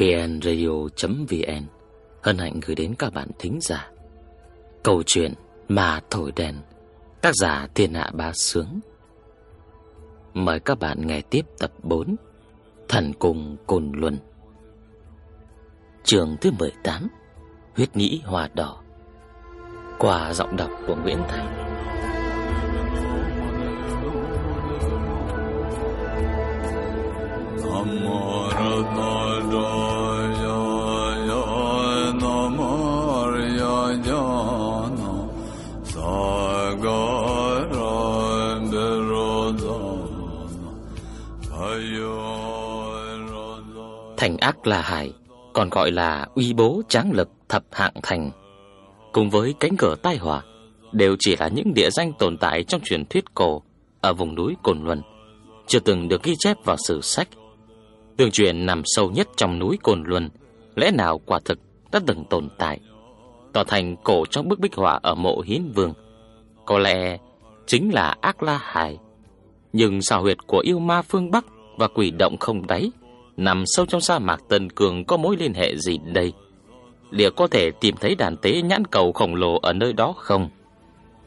vnradio.vn hân hạnh gửi đến các bạn thính giả. Câu chuyện mà thổi đèn tác giả thiên hạ ba sướng. Mời các bạn nghe tiếp tập 4 thần cùng cồn luân. Trường thứ 18 huyết nhĩ hòa đỏ. Qua giọng đọc của Nguyễn Thành. Thành ác là hải, còn gọi là uy bố tráng lực thập hạng thành. Cùng với cánh cửa tai họa, đều chỉ là những địa danh tồn tại trong truyền thuyết cổ ở vùng núi Cồn Luân, chưa từng được ghi chép vào sử sách. Tương truyền nằm sâu nhất trong núi Cồn Luân, lẽ nào quả thực đã từng tồn tại, Tòa thành cổ trong bức bích họa ở mộ Hiến Vương. Có lẽ chính là Ác La Hải. Nhưng sao huyệt của yêu ma phương Bắc và quỷ động không đáy nằm sâu trong sa mạc Tân Cường có mối liên hệ gì đây? Liệu có thể tìm thấy đàn tế nhãn cầu khổng lồ ở nơi đó không?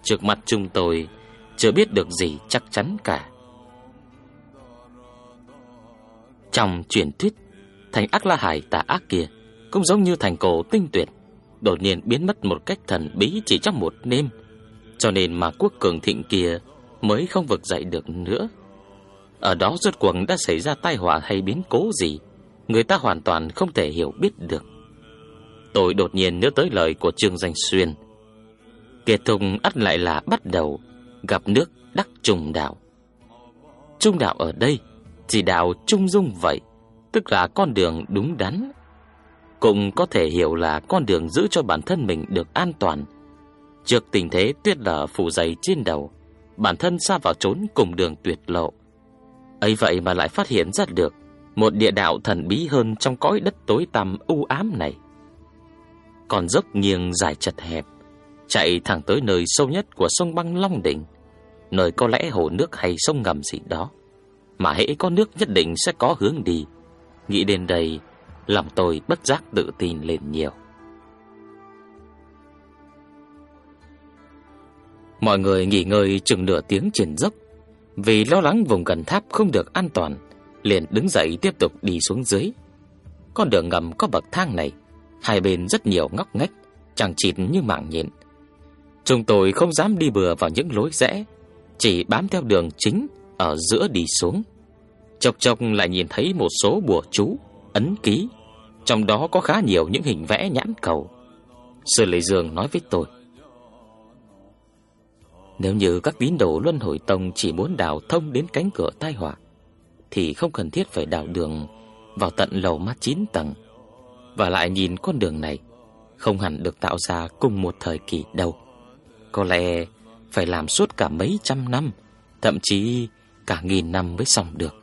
Trước mặt chúng tôi chưa biết được gì chắc chắn cả. Trong truyền thuyết, thành Ác La Hải tà ác kia cũng giống như thành cổ tinh tuyệt, đột nhiên biến mất một cách thần bí chỉ trong một đêm, cho nên mà quốc cường thịnh kia mới không vực dậy được nữa. Ở đó rốt cuộc đã xảy ra tai họa hay biến cố gì, Người ta hoàn toàn không thể hiểu biết được. Tôi đột nhiên nhớ tới lời của Trương Danh Xuyên. Kết thùng ắt lại là bắt đầu, Gặp nước đắc trùng đạo. Trung đạo ở đây, Chỉ đạo trung dung vậy, Tức là con đường đúng đắn. Cũng có thể hiểu là con đường giữ cho bản thân mình được an toàn. Trước tình thế tuyết lở phủ dày trên đầu, Bản thân xa vào trốn cùng đường tuyệt lộ ấy vậy mà lại phát hiện ra được một địa đạo thần bí hơn trong cõi đất tối tăm u ám này. Còn dốc nghiêng dài chật hẹp, chạy thẳng tới nơi sâu nhất của sông băng Long Đỉnh, nơi có lẽ hồ nước hay sông ngầm gì đó, mà hễ có nước nhất định sẽ có hướng đi. Nghĩ đến đây, lòng tôi bất giác tự tin lên nhiều. Mọi người nghỉ ngơi chừng nửa tiếng trên dốc, vì lo lắng vùng gần tháp không được an toàn, liền đứng dậy tiếp tục đi xuống dưới. Con đường ngầm có bậc thang này, hai bên rất nhiều ngóc ngách, chẳng chịt như mạng nhện. Chúng tôi không dám đi bừa vào những lối rẽ, chỉ bám theo đường chính ở giữa đi xuống. Chọc chọc lại nhìn thấy một số bùa chú, ấn ký, trong đó có khá nhiều những hình vẽ nhãn cầu. Sư Lệ Dương nói với tôi: nếu như các tín đồ Luân Hồi Tông chỉ muốn đào thông đến cánh cửa tai họa, thì không cần thiết phải đào đường vào tận lầu mát 9 tầng. Và lại nhìn con đường này, không hẳn được tạo ra cùng một thời kỳ đâu. Có lẽ phải làm suốt cả mấy trăm năm, thậm chí cả nghìn năm mới xong được.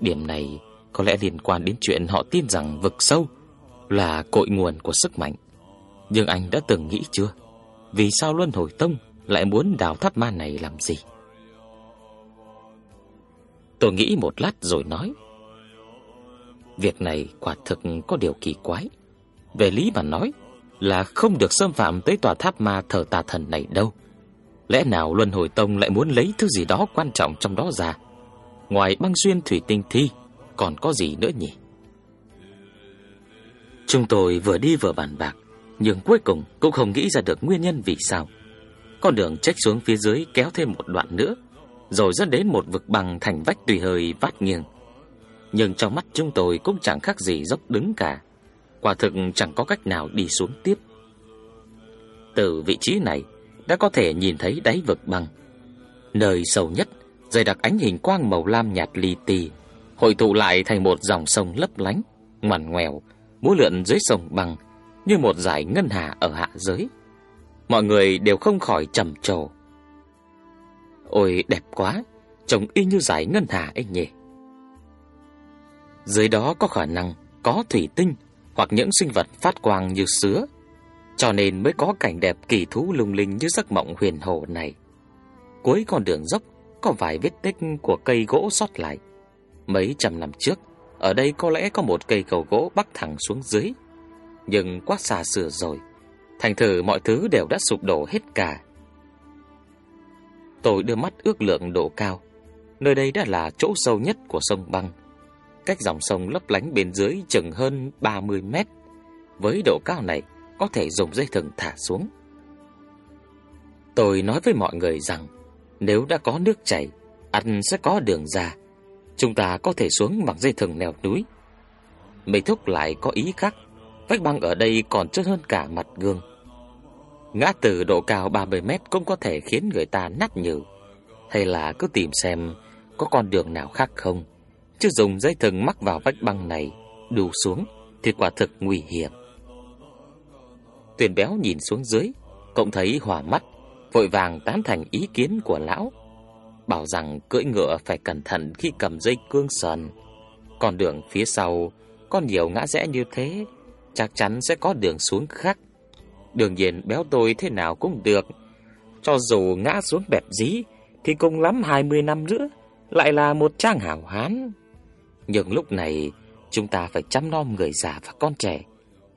Điểm này có lẽ liên quan đến chuyện họ tin rằng vực sâu là cội nguồn của sức mạnh. Nhưng anh đã từng nghĩ chưa? Vì sao Luân Hồi Tông lại muốn đào tháp ma này làm gì? Tôi nghĩ một lát rồi nói. Việc này quả thực có điều kỳ quái. Về lý mà nói là không được xâm phạm tới tòa tháp ma thờ tà thần này đâu. Lẽ nào Luân Hồi Tông lại muốn lấy thứ gì đó quan trọng trong đó ra? Ngoài băng xuyên thủy tinh thi, còn có gì nữa nhỉ? Chúng tôi vừa đi vừa bàn bạc, nhưng cuối cùng cũng không nghĩ ra được nguyên nhân vì sao con đường trách xuống phía dưới kéo thêm một đoạn nữa, rồi dẫn đến một vực bằng thành vách tùy hơi vắt nghiêng. Nhưng trong mắt chúng tôi cũng chẳng khác gì dốc đứng cả. Quả thực chẳng có cách nào đi xuống tiếp. Từ vị trí này đã có thể nhìn thấy đáy vực bằng Nơi sâu nhất, dày đặc ánh hình quang màu lam nhạt li ti, hội tụ lại thành một dòng sông lấp lánh, ngoằn ngoèo, múa lượn dưới sông bằng như một dải ngân hà ở hạ giới mọi người đều không khỏi trầm trồ. Ôi đẹp quá, trông y như giải ngân hà ấy nhỉ. Dưới đó có khả năng có thủy tinh hoặc những sinh vật phát quang như sứa, cho nên mới có cảnh đẹp kỳ thú lung linh như giấc mộng huyền hồ này. Cuối con đường dốc có vài vết tích của cây gỗ sót lại. Mấy trăm năm trước, ở đây có lẽ có một cây cầu gỗ bắc thẳng xuống dưới, nhưng quá xa xưa rồi, thành thử mọi thứ đều đã sụp đổ hết cả. Tôi đưa mắt ước lượng độ cao, nơi đây đã là chỗ sâu nhất của sông băng. Cách dòng sông lấp lánh bên dưới chừng hơn 30 mét. Với độ cao này, có thể dùng dây thừng thả xuống. Tôi nói với mọi người rằng, nếu đã có nước chảy, ăn sẽ có đường ra. Chúng ta có thể xuống bằng dây thừng nèo núi. Mấy thúc lại có ý khác, vách băng ở đây còn trơn hơn cả mặt gương. Ngã từ độ cao 30 mét cũng có thể khiến người ta nát nhừ. Hay là cứ tìm xem có con đường nào khác không. Chứ dùng dây thừng mắc vào vách băng này, đù xuống thì quả thực nguy hiểm. Tuyền béo nhìn xuống dưới, cộng thấy hòa mắt, vội vàng tán thành ý kiến của lão. Bảo rằng cưỡi ngựa phải cẩn thận khi cầm dây cương sần. Còn đường phía sau có nhiều ngã rẽ như thế, chắc chắn sẽ có đường xuống khác. Đương nhiên béo tôi thế nào cũng được. Cho dù ngã xuống bẹp dí, thì cũng lắm 20 năm nữa, lại là một trang hảo hán. Nhưng lúc này, chúng ta phải chăm nom người già và con trẻ,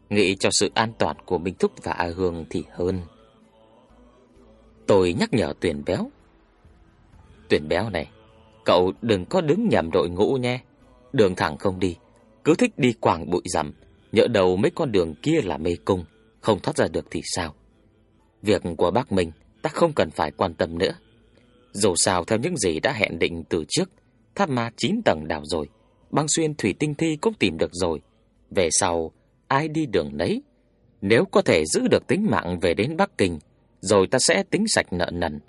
nghĩ cho sự an toàn của Minh Thúc và A Hương thì hơn. Tôi nhắc nhở tuyển béo. Tuyển béo này, cậu đừng có đứng nhầm đội ngũ nhé. Đường thẳng không đi, cứ thích đi quảng bụi rằm, nhỡ đầu mấy con đường kia là mê cung, không thoát ra được thì sao? Việc của bác mình ta không cần phải quan tâm nữa. Dù sao theo những gì đã hẹn định từ trước, tháp ma 9 tầng đào rồi, băng xuyên thủy tinh thi cũng tìm được rồi. Về sau, ai đi đường nấy. Nếu có thể giữ được tính mạng về đến Bắc Kinh, rồi ta sẽ tính sạch nợ nần.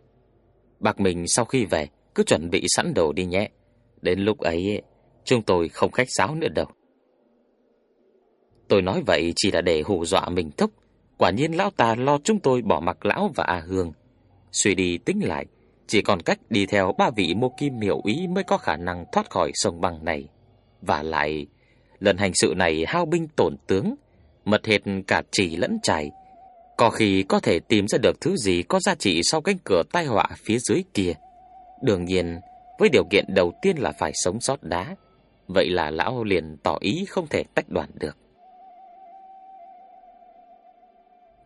Bác mình sau khi về, cứ chuẩn bị sẵn đồ đi nhé. Đến lúc ấy, chúng tôi không khách sáo nữa đâu. Tôi nói vậy chỉ là để hù dọa mình thúc. Quả nhiên lão ta lo chúng tôi bỏ mặc lão và A Hương. Suy đi tính lại, chỉ còn cách đi theo ba vị mô kim miểu ý mới có khả năng thoát khỏi sông băng này. Và lại, lần hành sự này hao binh tổn tướng, mật hệt cả chỉ lẫn chài, Có khi có thể tìm ra được thứ gì có giá trị sau cánh cửa tai họa phía dưới kia. Đương nhiên, với điều kiện đầu tiên là phải sống sót đá. Vậy là lão liền tỏ ý không thể tách đoạn được.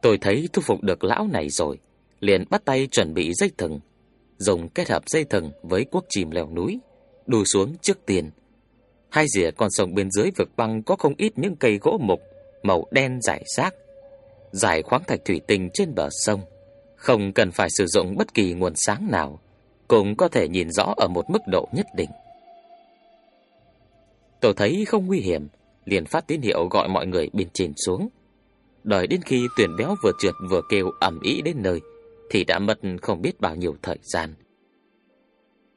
Tôi thấy thu phục được lão này rồi, liền bắt tay chuẩn bị dây thừng, dùng kết hợp dây thừng với cuốc chìm leo núi, đu xuống trước tiền. Hai rìa con sông bên dưới vực băng có không ít những cây gỗ mục màu đen rải rác, giải khoáng thạch thủy tinh trên bờ sông, không cần phải sử dụng bất kỳ nguồn sáng nào, cũng có thể nhìn rõ ở một mức độ nhất định. Tôi thấy không nguy hiểm, liền phát tín hiệu gọi mọi người bên trên xuống. Đợi đến khi tuyển béo vừa trượt vừa kêu ầm ĩ đến nơi thì đã mất không biết bao nhiêu thời gian.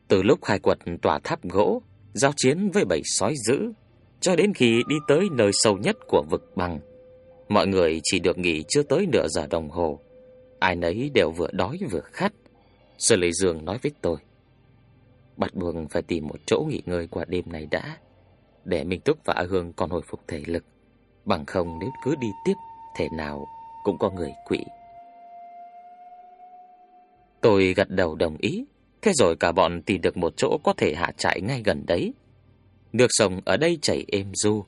Từ lúc khai quật tòa tháp gỗ, giao chiến với bầy sói dữ, cho đến khi đi tới nơi sâu nhất của vực băng, mọi người chỉ được nghỉ chưa tới nửa giờ đồng hồ. Ai nấy đều vừa đói vừa khát. Sở Lệ Dương nói với tôi, bắt buộc phải tìm một chỗ nghỉ ngơi qua đêm này đã, để Minh Túc và A Hương còn hồi phục thể lực. Bằng không nếu cứ đi tiếp, thể nào cũng có người quỵ. Tôi gật đầu đồng ý, thế rồi cả bọn tìm được một chỗ có thể hạ trại ngay gần đấy. Nước sông ở đây chảy êm du,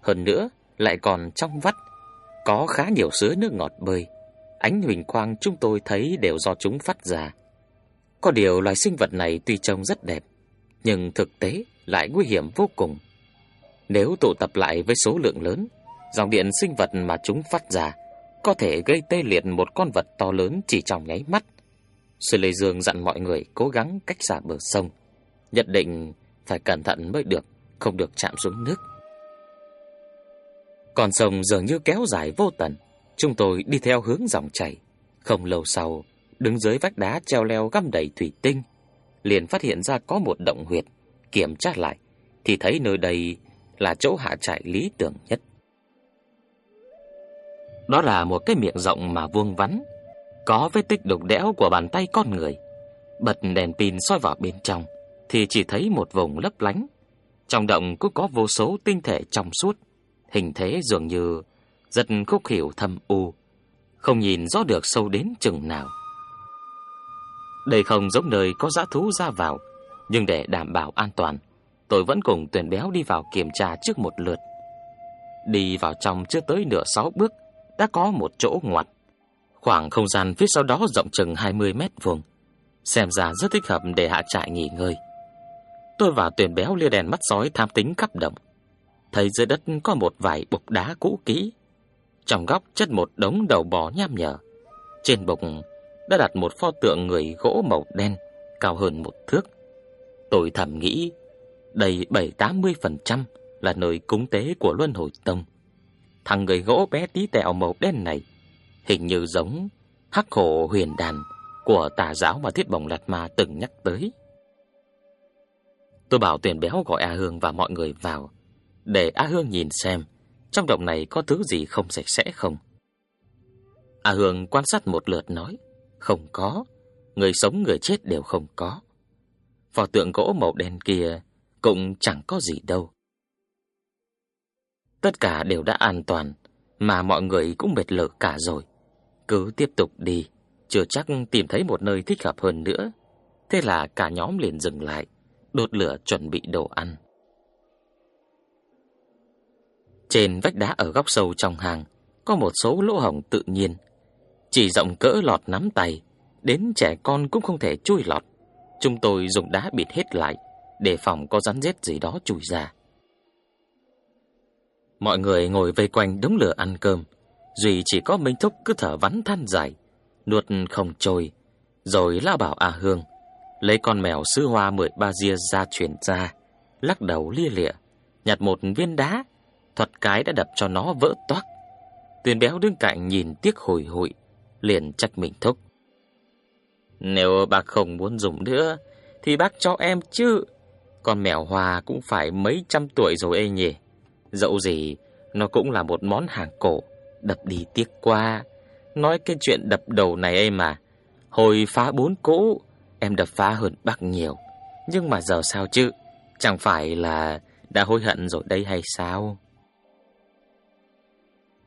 hơn nữa lại còn trong vắt, có khá nhiều sứa nước ngọt bơi. Ánh huỳnh quang chúng tôi thấy đều do chúng phát ra. Có điều loài sinh vật này tuy trông rất đẹp, nhưng thực tế lại nguy hiểm vô cùng. Nếu tụ tập lại với số lượng lớn, dòng điện sinh vật mà chúng phát ra có thể gây tê liệt một con vật to lớn chỉ trong nháy mắt. Sư Lê Dương dặn mọi người cố gắng cách xa bờ sông, nhất định phải cẩn thận mới được, không được chạm xuống nước. Con sông dường như kéo dài vô tận, chúng tôi đi theo hướng dòng chảy. Không lâu sau, đứng dưới vách đá treo leo găm đầy thủy tinh, liền phát hiện ra có một động huyệt, kiểm tra lại thì thấy nơi đây là chỗ hạ trại lý tưởng nhất. Đó là một cái miệng rộng mà vuông vắn, có vết tích đục đẽo của bàn tay con người. Bật đèn pin soi vào bên trong thì chỉ thấy một vùng lấp lánh. Trong động cũng có vô số tinh thể trong suốt, hình thế dường như rất khúc hiểu thâm u, không nhìn rõ được sâu đến chừng nào. Đây không giống nơi có dã thú ra vào, nhưng để đảm bảo an toàn, tôi vẫn cùng tuyển béo đi vào kiểm tra trước một lượt. Đi vào trong chưa tới nửa sáu bước, đã có một chỗ ngoặt. Khoảng không gian phía sau đó rộng chừng 20 mét vuông, xem ra rất thích hợp để hạ trại nghỉ ngơi. Tôi và tuyển béo lia đèn mắt sói tham tính khắp động. Thấy dưới đất có một vài bục đá cũ kỹ. Trong góc chất một đống đầu bò nham nhở. Trên bục đã đặt một pho tượng người gỗ màu đen, cao hơn một thước. Tôi thầm nghĩ, đầy 7-80% là nơi cúng tế của Luân Hồi Tông. Thằng người gỗ bé tí tẹo màu đen này, hình như giống hắc hổ huyền đàn của tà giáo mà Thiết Bồng Lạt Ma từng nhắc tới. Tôi bảo tuyển béo gọi A Hương và mọi người vào, để A Hương nhìn xem trong động này có thứ gì không sạch sẽ không. A Hương quan sát một lượt nói, không có, người sống người chết đều không có. Pho tượng gỗ màu đen kia cũng chẳng có gì đâu. Tất cả đều đã an toàn, mà mọi người cũng mệt lở cả rồi. Cứ tiếp tục đi, chưa chắc tìm thấy một nơi thích hợp hơn nữa. Thế là cả nhóm liền dừng lại, đốt lửa chuẩn bị đồ ăn. Trên vách đá ở góc sâu trong hàng có một số lỗ hổng tự nhiên, chỉ rộng cỡ lọt nắm tay, đến trẻ con cũng không thể chui lọt. Chúng tôi dùng đá bịt hết lại, để phòng có rắn rết gì đó chui ra. Mọi người ngồi vây quanh đống lửa ăn cơm, duy chỉ có Minh Thúc cứ thở vắn than dài, nuốt không trôi, rồi la bảo A Hương lấy con mèo sứ hoa mười ba ria ra chuyển ra, lắc đầu lia lịa, nhặt một viên đá, thuật cái đã đập cho nó vỡ toác. Tuyền béo đứng cạnh nhìn tiếc hồi hụi, liền trách mình thúc. Nếu bác không muốn dùng nữa, thì bác cho em chứ. Con mèo hoa cũng phải mấy trăm tuổi rồi ê nhỉ. Dẫu gì, nó cũng là một món hàng cổ, đập đi tiếc qua. Nói cái chuyện đập đầu này ấy mà, hồi phá bốn cũ em đập phá hơn bác nhiều. Nhưng mà giờ sao chứ? Chẳng phải là đã hối hận rồi đây hay sao?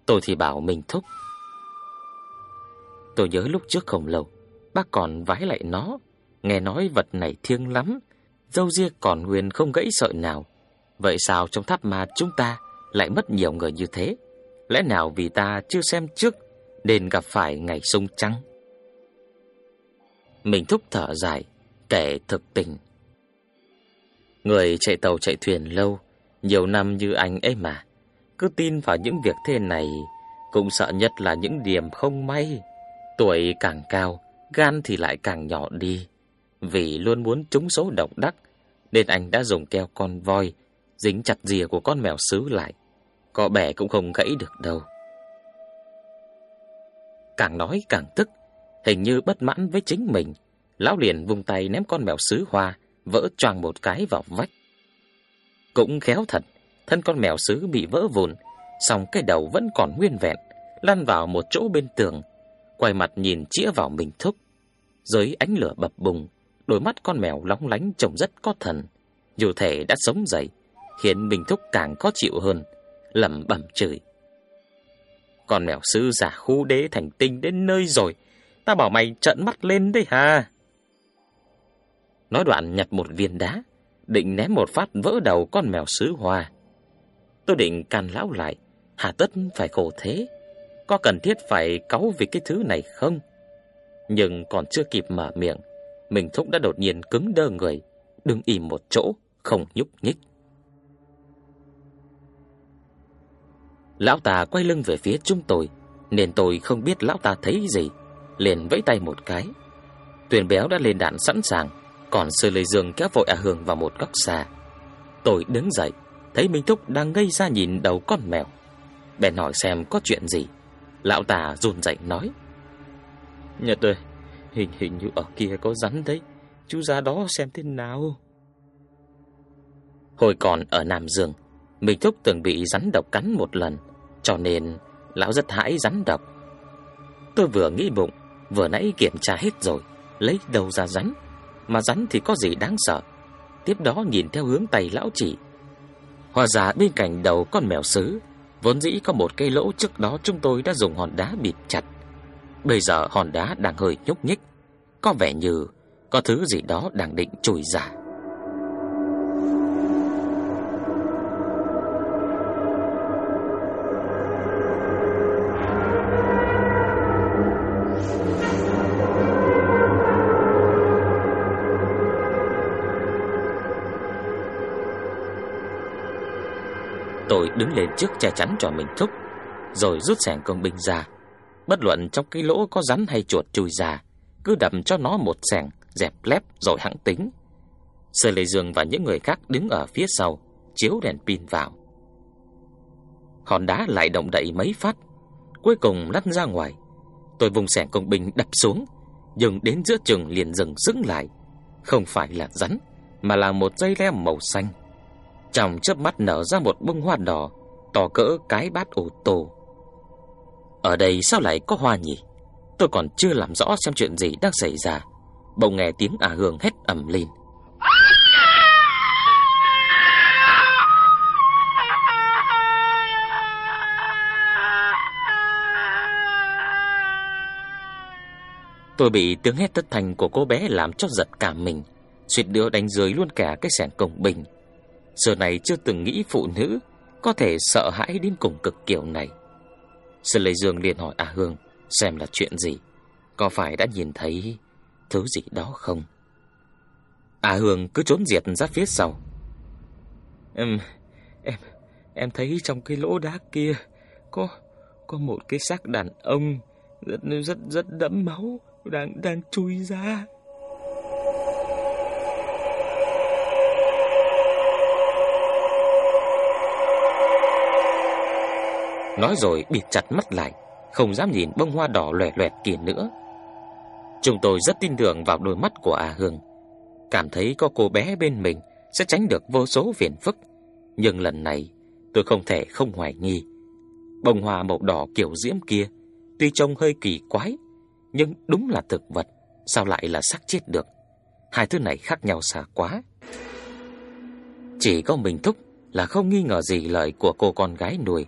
Tôi thì bảo mình thúc. Tôi nhớ lúc trước không lâu, bác còn vái lại nó, nghe nói vật này thiêng lắm, dâu ria còn nguyên không gãy sợi nào. Vậy sao trong tháp ma chúng ta lại mất nhiều người như thế? Lẽ nào vì ta chưa xem trước nên gặp phải ngày sung trắng Mình thúc thở dài, kể thực tình. Người chạy tàu chạy thuyền lâu, nhiều năm như anh ấy mà, cứ tin vào những việc thế này, cũng sợ nhất là những điểm không may. Tuổi càng cao, gan thì lại càng nhỏ đi. Vì luôn muốn trúng số độc đắc, nên anh đã dùng keo con voi, dính chặt rìa của con mèo sứ lại. Có bẻ cũng không gãy được đâu. Càng nói càng tức, hình như bất mãn với chính mình. Lão liền vung tay ném con mèo sứ hoa, vỡ choàng một cái vào vách. Cũng khéo thật, thân con mèo sứ bị vỡ vụn, song cái đầu vẫn còn nguyên vẹn, lăn vào một chỗ bên tường, quay mặt nhìn chĩa vào mình thúc. Dưới ánh lửa bập bùng, đôi mắt con mèo lóng lánh trông rất có thần, dù thể đã sống dậy, khiến Minh thúc càng khó chịu hơn, lẩm bẩm chửi. Con mèo sư giả khu đế thành tinh đến nơi rồi, ta bảo mày trợn mắt lên đấy hà. Nói đoạn nhặt một viên đá, định ném một phát vỡ đầu con mèo sứ hoa. Tôi định can lão lại, hà tất phải khổ thế, có cần thiết phải cáu vì cái thứ này không? Nhưng còn chưa kịp mở miệng, mình thúc đã đột nhiên cứng đơ người, đứng im một chỗ, không nhúc nhích. Lão ta quay lưng về phía chúng tôi, nên tôi không biết lão ta thấy gì, liền vẫy tay một cái. Tuyền béo đã lên đạn sẵn sàng, còn Sơ Lê Dương kéo vội A Hương vào một góc xa. Tôi đứng dậy, thấy Minh Thúc đang ngây ra nhìn đầu con mèo. Bèn hỏi xem có chuyện gì. Lão ta run rẩy nói: "Nhật ơi, hình hình như ở kia có rắn đấy, chú ra đó xem thế nào." Hồi còn ở Nam Dương, Minh Thúc từng bị rắn độc cắn một lần, cho nên lão rất hãi rắn độc. Tôi vừa nghĩ bụng, vừa nãy kiểm tra hết rồi, lấy đầu ra rắn, mà rắn thì có gì đáng sợ. Tiếp đó nhìn theo hướng tay lão chỉ. Hóa ra bên cạnh đầu con mèo sứ, vốn dĩ có một cây lỗ trước đó chúng tôi đã dùng hòn đá bịt chặt. Bây giờ hòn đá đang hơi nhúc nhích, có vẻ như có thứ gì đó đang định chui ra. Tôi đứng lên trước che chắn cho mình thúc, Rồi rút sẻng công binh ra. Bất luận trong cái lỗ có rắn hay chuột chui ra, Cứ đập cho nó một sẻng, Dẹp lép rồi hãng tính. Sơ Lê Dương và những người khác đứng ở phía sau, Chiếu đèn pin vào. Hòn đá lại động đậy mấy phát, Cuối cùng lăn ra ngoài. Tôi vùng sẻng công binh đập xuống, Nhưng đến giữa chừng liền dừng dững lại. Không phải là rắn, Mà là một dây leo màu xanh trong chớp mắt nở ra một bông hoa đỏ, To cỡ cái bát ô tô Ở đây sao lại có hoa nhỉ? Tôi còn chưa làm rõ xem chuyện gì đang xảy ra. Bỗng nghe tiếng ả hương hét ầm lên. Tôi bị tiếng hét thất thành của cô bé làm cho giật cả mình. Suýt nữa đánh rơi luôn cả cái sẻng công bình. Giờ này chưa từng nghĩ phụ nữ Có thể sợ hãi đến cùng cực kiểu này. Sơn Lê Dương liền hỏi A Hương, Xem là chuyện gì? Có phải đã nhìn thấy Thứ gì đó không? A Hương cứ trốn diệt ra phía sau. Em Em Em thấy trong cái lỗ đá kia Có Có một cái xác đàn ông Rất rất rất đẫm máu Đang đang chui ra. Nói rồi bịt chặt mắt lại, Không dám nhìn bông hoa đỏ loẹt loẹt kia nữa. Chúng tôi rất tin tưởng vào đôi mắt của A Hương. Cảm thấy có cô bé bên mình Sẽ tránh được vô số phiền phức. Nhưng lần này, tôi không thể không hoài nghi. Bông hoa màu đỏ kiểu diễm kia, Tuy trông hơi kỳ quái, Nhưng đúng là thực vật, Sao lại là xác chết được? Hai thứ này khác nhau xa quá. Chỉ có mình Thúc là không nghi ngờ gì lời của cô con gái nuôi.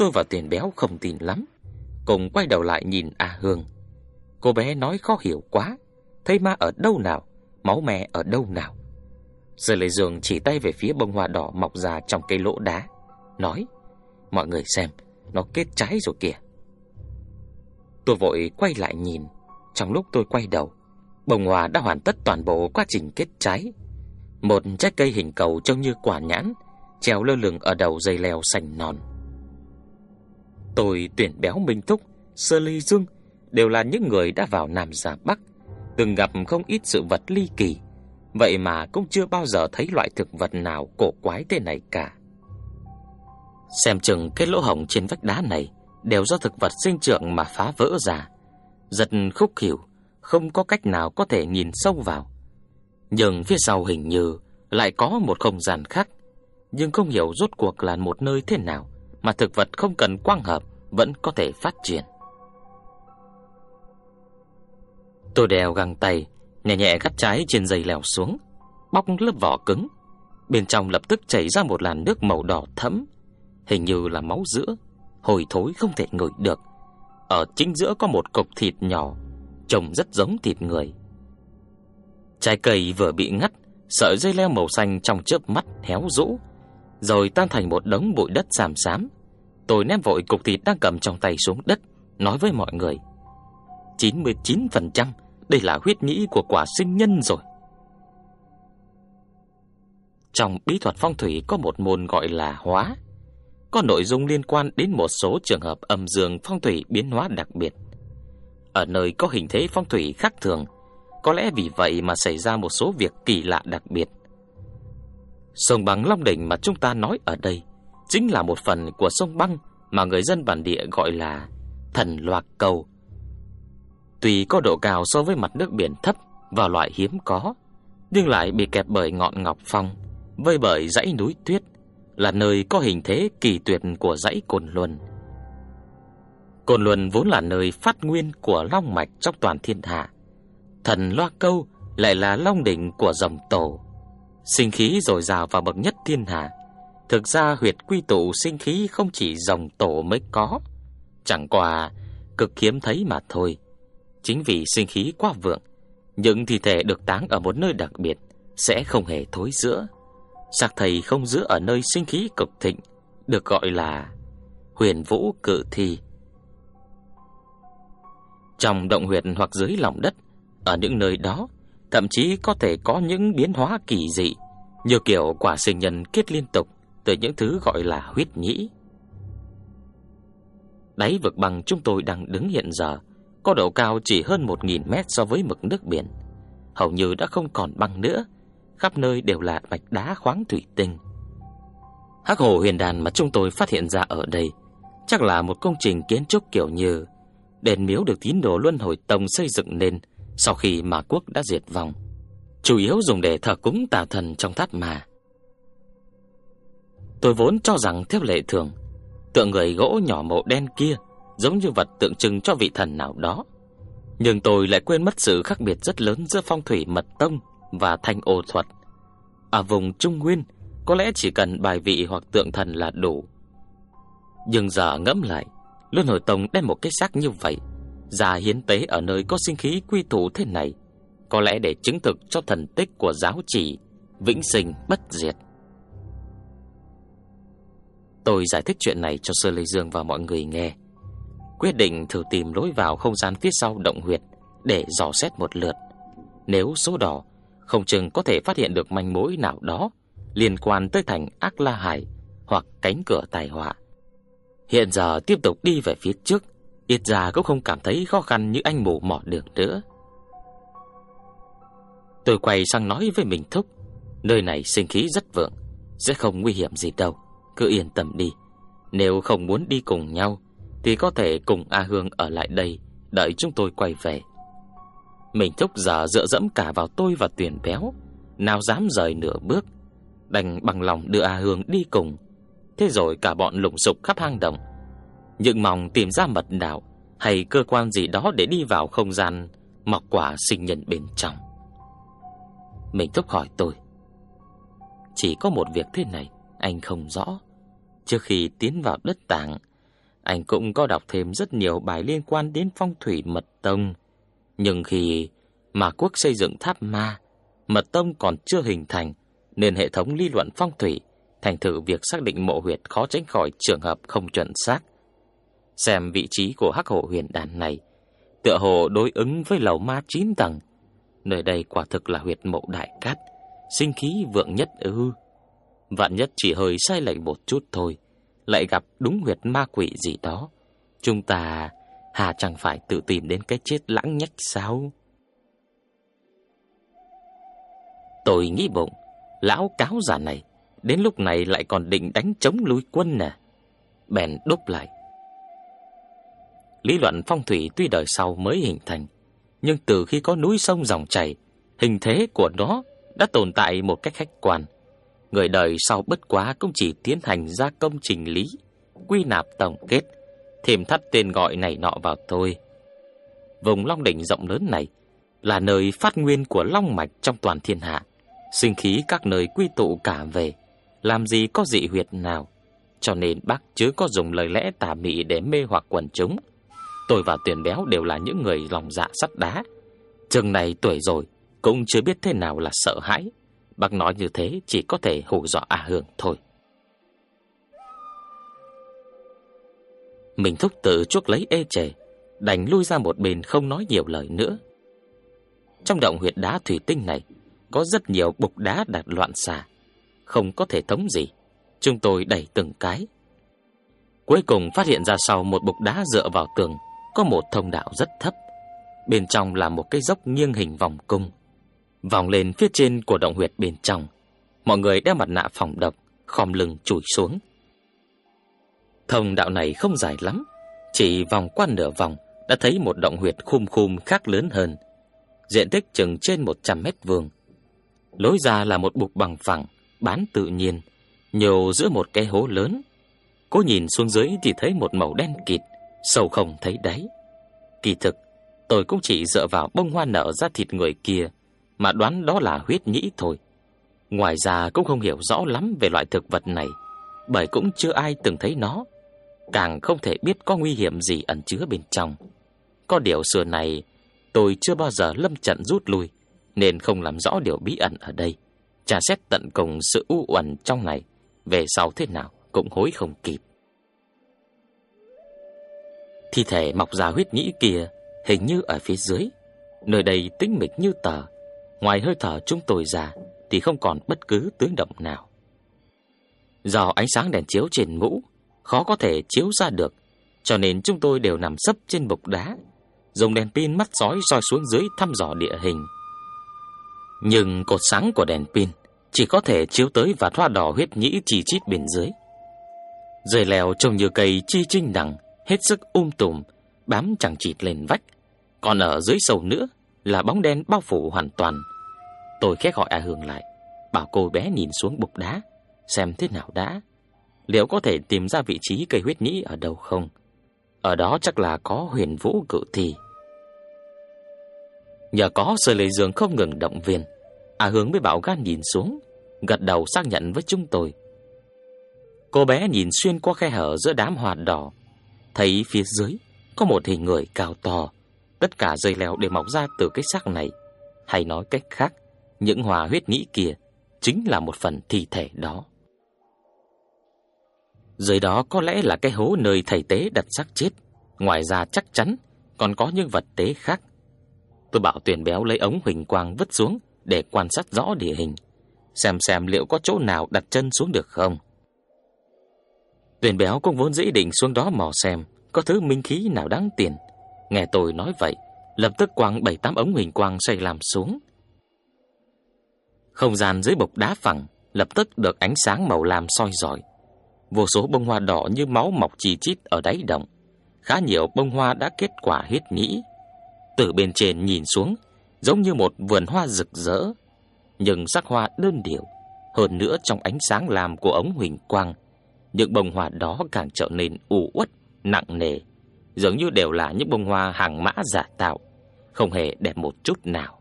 Tôi và tiền béo không tin lắm. Cùng quay đầu lại nhìn A Hương. Cô bé nói khó hiểu quá. Thấy ma ở đâu nào, Máu me ở đâu nào. Giờ Lê Dương chỉ tay về phía bông hoa đỏ mọc ra trong cây lỗ đá. Nói, Mọi người xem, Nó kết trái rồi kìa. Tôi vội quay lại nhìn. Trong lúc tôi quay đầu, Bông hoa đã hoàn tất toàn bộ quá trình kết trái. Một trái cây hình cầu trông như quả nhãn, Treo lơ lửng ở đầu dây leo xanh non. Tôi tuyển béo Minh Thúc, Sơ Ly Dương đều là những người đã vào Nam ra Bắc, từng gặp không ít sự vật ly kỳ, vậy mà cũng chưa bao giờ thấy loại thực vật nào cổ quái thế này cả. Xem chừng cái lỗ hổng trên vách đá này đều do thực vật sinh trưởng mà phá vỡ ra, giật khúc hiểu, không có cách nào có thể nhìn sâu vào. Nhưng phía sau hình như lại có một không gian khác, nhưng không hiểu rốt cuộc là một nơi thế nào mà thực vật không cần quang hợp vẫn có thể phát triển. Tôi đeo găng tay, nhẹ nhẹ gắt trái trên dây leo xuống, bóc lớp vỏ cứng. Bên trong lập tức chảy ra một làn nước màu đỏ thẫm, hình như là máu giữa, hồi thối không thể ngửi được. Ở chính giữa có một cục thịt nhỏ, trông rất giống thịt người. Trái cây vừa bị ngắt, sợi dây leo màu xanh trong chớp mắt héo rũ, rồi tan thành một đống bụi đất xám xám. Tôi ném vội cục thịt đang cầm trong tay xuống đất, nói với mọi người: 99% đây là huyết nhĩ của quả sinh nhân rồi. Trong bí thuật phong thủy có một môn gọi là hóa, có nội dung liên quan đến một số trường hợp âm dương phong thủy biến hóa đặc biệt. Ở nơi có hình thế phong thủy khác thường, có lẽ vì vậy mà xảy ra một số việc kỳ lạ đặc biệt. Sông Bằng Long Đỉnh mà chúng ta nói ở đây chính là một phần của sông băng mà người dân bản địa gọi là thần loạc cầu. Tuy có độ cao so với mặt nước biển thấp và loại hiếm có, nhưng lại bị kẹp bởi ngọn ngọc phong, vây bởi dãy núi tuyết, là nơi có hình thế kỳ tuyệt của dãy Cồn Luân. Cồn Luân vốn là nơi phát nguyên của long mạch trong toàn thiên hạ. Thần Loa Câu lại là long đỉnh của dòng tổ, sinh khí dồi dào và bậc nhất thiên hạ. Thực ra huyệt quy tụ sinh khí không chỉ dòng tổ mới có, chẳng qua cực hiếm thấy mà thôi. Chính vì sinh khí quá vượng, những thi thể được táng ở một nơi đặc biệt sẽ không hề thối rữa. Xác thầy không giữ ở nơi sinh khí cực thịnh, được gọi là huyền vũ cự thi. Trong động huyệt hoặc dưới lòng đất, ở những nơi đó, thậm chí có thể có những biến hóa kỳ dị, như kiểu quả sinh nhân kết liên tục từ những thứ gọi là huyết nhĩ. Đáy vực bằng chúng tôi đang đứng hiện giờ có độ cao chỉ hơn 1.000 mét so với mực nước biển. Hầu như đã không còn băng nữa, khắp nơi đều là mạch đá khoáng thủy tinh. Hắc hồ huyền đàn mà chúng tôi phát hiện ra ở đây chắc là một công trình kiến trúc kiểu như đền miếu được tín đồ Luân Hồi Tông xây dựng nên sau khi mà quốc đã diệt vong, chủ yếu dùng để thờ cúng tà thần trong tháp mà. Tôi vốn cho rằng theo lệ thường, tượng người gỗ nhỏ màu đen kia giống như vật tượng trưng cho vị thần nào đó. Nhưng tôi lại quên mất sự khác biệt rất lớn giữa phong thủy mật tông và thanh ô thuật. Ở vùng Trung Nguyên, có lẽ chỉ cần bài vị hoặc tượng thần là đủ. Nhưng giờ ngẫm lại, Luân Hồi Tông đem một cái xác như vậy ra hiến tế ở nơi có sinh khí quy tụ thế này, có lẽ để chứng thực cho thần tích của giáo chỉ vĩnh sinh bất diệt. Tôi giải thích chuyện này cho Sơ Lê Dương và mọi người nghe. Quyết định thử tìm lối vào không gian phía sau động huyệt để dò xét một lượt. Nếu số đỏ, không chừng có thể phát hiện được manh mối nào đó liên quan tới thành Ác La Hải hoặc cánh cửa tài họa. Hiện giờ tiếp tục đi về phía trước, ít ra cũng không cảm thấy khó khăn như anh mù mỏ đường nữa. Tôi quay sang nói với mình thúc, nơi này sinh khí rất vượng, sẽ không nguy hiểm gì đâu, cứ yên tâm đi. Nếu không muốn đi cùng nhau, thì có thể cùng A Hương ở lại đây, đợi chúng tôi quay về. Mình thúc giờ dựa dẫm cả vào tôi và tuyển béo, nào dám rời nửa bước, đành bằng lòng đưa A Hương đi cùng. Thế rồi cả bọn lùng sục khắp hang động, nhưng mong tìm ra mật đạo hay cơ quan gì đó để đi vào không gian mọc quả sinh nhân bên trong. Mình thúc hỏi tôi. Chỉ có một việc thế này, anh không rõ. Trước khi tiến vào đất tạng, anh cũng có đọc thêm rất nhiều bài liên quan đến phong thủy mật tông. Nhưng khi mà quốc xây dựng tháp ma, mật tông còn chưa hình thành, nên hệ thống lý luận phong thủy thành thử việc xác định mộ huyệt khó tránh khỏi trường hợp không chuẩn xác. Xem vị trí của hắc hộ huyền đàn này, tựa hồ đối ứng với lầu ma 9 tầng. Nơi đây quả thực là huyệt mộ đại cát, sinh khí vượng nhất ư. Vạn nhất chỉ hơi sai lệch một chút thôi, lại gặp đúng huyệt ma quỷ gì đó. Chúng ta hà chẳng phải tự tìm đến cái chết lãng nhách sao? Tôi nghĩ bụng, lão cáo giả này, đến lúc này lại còn định đánh chống lui quân nè. Bèn đúc lại. Lý luận phong thủy tuy đời sau mới hình thành, nhưng từ khi có núi sông dòng chảy, hình thế của nó đã tồn tại một cách khách quan. Người đời sau bất quá cũng chỉ tiến hành ra công trình lý, quy nạp tổng kết, thêm thắt tên gọi này nọ vào thôi. Vùng Long Đỉnh rộng lớn này là nơi phát nguyên của long mạch trong toàn thiên hạ, sinh khí các nơi quy tụ cả về, làm gì có dị huyệt nào, cho nên bác chứ có dùng lời lẽ tà mị để mê hoặc quần chúng. Tôi và Tuyền Béo đều là những người lòng dạ sắt đá. trường này tuổi rồi, cũng chưa biết thế nào là sợ hãi. Bác nói như thế chỉ có thể hù dọa A Hương thôi. Mình thúc tự chuốc lấy ê chề, đành lui ra một bên không nói nhiều lời nữa. Trong động huyệt đá thủy tinh này, có rất nhiều bục đá đặt loạn xà, không có thể thống gì. Chúng tôi đẩy từng cái. Cuối cùng phát hiện ra sau một bục đá dựa vào tường, có một thông đạo rất thấp. Bên trong là một cái dốc nghiêng hình vòng cung. Vòng lên phía trên của động huyệt bên trong, mọi người đeo mặt nạ phòng độc, khom lưng chùi xuống. Thông đạo này không dài lắm, chỉ vòng qua nửa vòng đã thấy một động huyệt khum khum khác lớn hơn, diện tích chừng trên 100 mét vuông. Lối ra là một bục bằng phẳng, bán tự nhiên, nhô giữa một cái hố lớn. Cô nhìn xuống dưới thì thấy một màu đen kịt, sâu không thấy đáy. Kỳ thực, tôi cũng chỉ dựa vào bông hoa nở ra thịt người kia mà đoán đó là huyết nhĩ thôi. Ngoài ra cũng không hiểu rõ lắm về loại thực vật này, bởi cũng chưa ai từng thấy nó, càng không thể biết có nguy hiểm gì ẩn chứa bên trong. Có điều xưa này tôi chưa bao giờ lâm trận rút lui, nên không làm rõ điều bí ẩn ở đây. Trả xét tận cùng sự u uẩn trong này, về sau thế nào cũng hối không kịp. Thi thể mọc ra huyết nhĩ kia hình như ở phía dưới, nơi đây tĩnh mịch như tờ, ngoài hơi thở chúng tôi ra thì không còn bất cứ tiếng động nào. Do ánh sáng đèn chiếu trên mũ khó có thể chiếu ra được, cho nên chúng tôi đều nằm sấp trên bục đá, dùng đèn pin mắt sói soi xuống dưới thăm dò địa hình. Nhưng cột sáng của đèn pin chỉ có thể chiếu tới và thoa đỏ huyết nhĩ chỉ chít bên dưới. Rời lèo trông như cây chi trinh đằng, hết sức um tùm, bám chẳng chịt lên vách. Còn ở dưới sâu nữa là bóng đen bao phủ hoàn toàn. Tôi khẽ gọi A Hương lại, bảo cô bé nhìn xuống bục đá, xem thế nào đã. Liệu có thể tìm ra vị trí cây huyết nhĩ ở đâu không? Ở đó chắc là có huyền vũ cự thi. Nhờ có sơ lê dương không ngừng động viên, A Hương mới bảo gan nhìn xuống, gật đầu xác nhận với chúng tôi. Cô bé nhìn xuyên qua khe hở giữa đám hoa đỏ, thấy phía dưới có một hình người cao to, tất cả dây leo đều mọc ra từ cái xác này, hay nói cách khác, những hòa huyết nhĩ kia chính là một phần thi thể đó. Dưới đó có lẽ là cái hố nơi thầy tế đặt xác chết, ngoài ra chắc chắn còn có những vật tế khác. Tôi bảo Tuyền Béo lấy ống huỳnh quang vứt xuống để quan sát rõ địa hình, xem xem liệu có chỗ nào đặt chân xuống được không. Tuyền Béo cũng vốn dĩ định xuống đó mò xem có thứ minh khí nào đáng tiền. Nghe tôi nói vậy, lập tức quăng bảy tám ống huỳnh quang xoay làm xuống. Không gian dưới bục đá phẳng lập tức được ánh sáng màu lam soi rọi. Vô số bông hoa đỏ như máu mọc chi chít ở đáy động. Khá nhiều bông hoa đã kết quả hết nhĩ. Từ bên trên nhìn xuống, giống như một vườn hoa rực rỡ, nhưng sắc hoa đơn điệu, hơn nữa trong ánh sáng làm của ống huỳnh quang, những bông hoa đó càng trở nên u uất, nặng nề, dường như đều là những bông hoa hàng mã giả tạo, không hề đẹp một chút nào.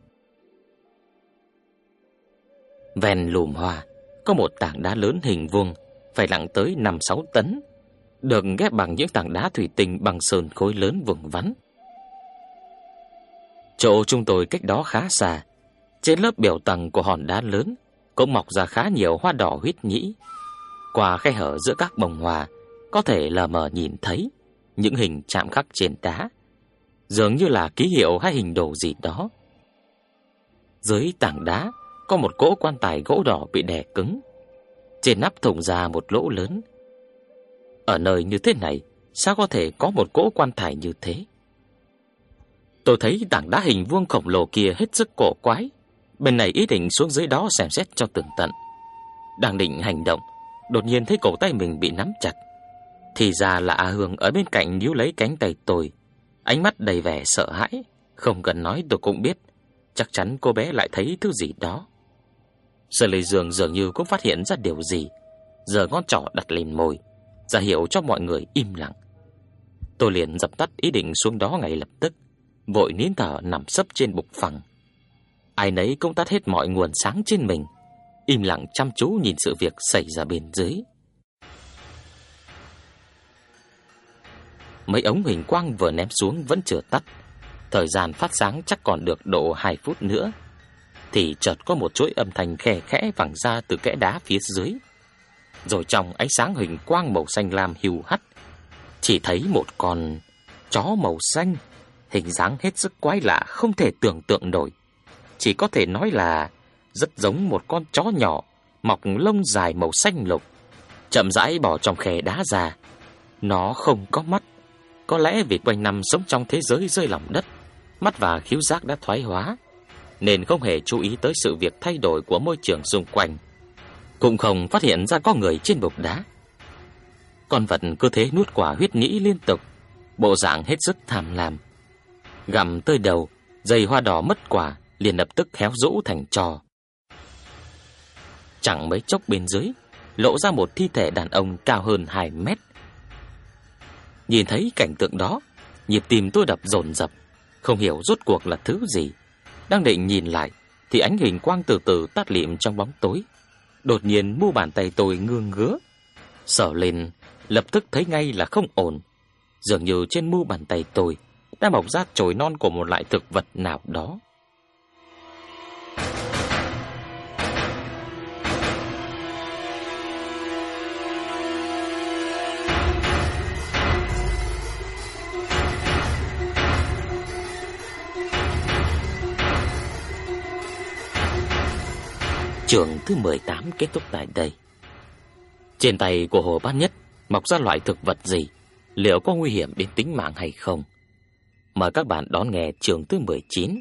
Ven lùm hoa có một tảng đá lớn hình vuông, phải nặng tới 5-6 tấn, được ghép bằng những tảng đá thủy tinh bằng sơn khối lớn vững vắn. Chỗ chúng tôi cách đó khá xa, trên lớp biểu tầng của hòn đá lớn cũng mọc ra khá nhiều hoa đỏ huyết nhĩ. Qua khe hở giữa các bông hoa, có thể lờ mờ nhìn thấy những hình chạm khắc trên đá, dường như là ký hiệu hay hình đồ gì đó. Dưới tảng đá có một cỗ quan tài gỗ đỏ bị đè cứng, trên nắp thùng ra một lỗ lớn. Ở nơi như thế này, sao có thể có một cỗ quan tài như thế? Tôi thấy tảng đá hình vuông khổng lồ kia hết sức cổ quái, bên này ý định xuống dưới đó xem xét cho tường tận. Đang định hành động, đột nhiên thấy cổ tay mình bị nắm chặt. Thì ra là A Hương ở bên cạnh níu lấy cánh tay tôi, ánh mắt đầy vẻ sợ hãi, không cần nói tôi cũng biết, chắc chắn cô bé lại thấy thứ gì đó. Sở Lệ Dương dường như cũng phát hiện ra điều gì, giờ ngón trỏ đặt lên môi, ra hiệu cho mọi người im lặng. Tôi liền dập tắt ý định xuống đó ngay lập tức, vội nín thở nằm sấp trên bục phẳng. Ai nấy cũng tắt hết mọi nguồn sáng trên mình, im lặng chăm chú nhìn sự việc xảy ra bên dưới. Mấy ống hình quang vừa ném xuống vẫn chưa tắt, thời gian phát sáng chắc còn được độ 2 phút nữa thì chợt có một chuỗi âm thanh khe khẽ vẳng ra từ kẽ đá phía dưới. Rồi trong ánh sáng hình quang màu xanh lam hiu hắt, chỉ thấy một con chó màu xanh, hình dáng hết sức quái lạ không thể tưởng tượng nổi. Chỉ có thể nói là rất giống một con chó nhỏ, mọc lông dài màu xanh lục, chậm rãi bỏ trong khe đá ra. Nó không có mắt, có lẽ vì quanh năm sống trong thế giới rơi lòng đất, mắt và khiếu giác đã thoái hóa nên không hề chú ý tới sự việc thay đổi của môi trường xung quanh, cũng không phát hiện ra có người trên bục đá. Con vật cứ thế nuốt quả huyết nhĩ liên tục, bộ dạng hết sức tham lam. Gặm tới đầu, dây hoa đỏ mất quả, liền lập tức héo rũ thành trò. Chẳng mấy chốc bên dưới, lộ ra một thi thể đàn ông cao hơn 2 mét. Nhìn thấy cảnh tượng đó, nhịp tim tôi đập dồn dập, không hiểu rốt cuộc là thứ gì. Đang định nhìn lại thì ánh hình quang từ từ tắt lịm trong bóng tối. Đột nhiên mu bàn tay tôi ngương ngứa, sờ lên, lập tức thấy ngay là không ổn. Dường như trên mu bàn tay tôi đã mọc ra chồi non của một loại thực vật nào đó. Trường thứ 18 kết thúc tại đây. Trên tay của Hồ Bát Nhất mọc ra loại thực vật gì, liệu có nguy hiểm đến tính mạng hay không? Mời các bạn đón nghe trường thứ 19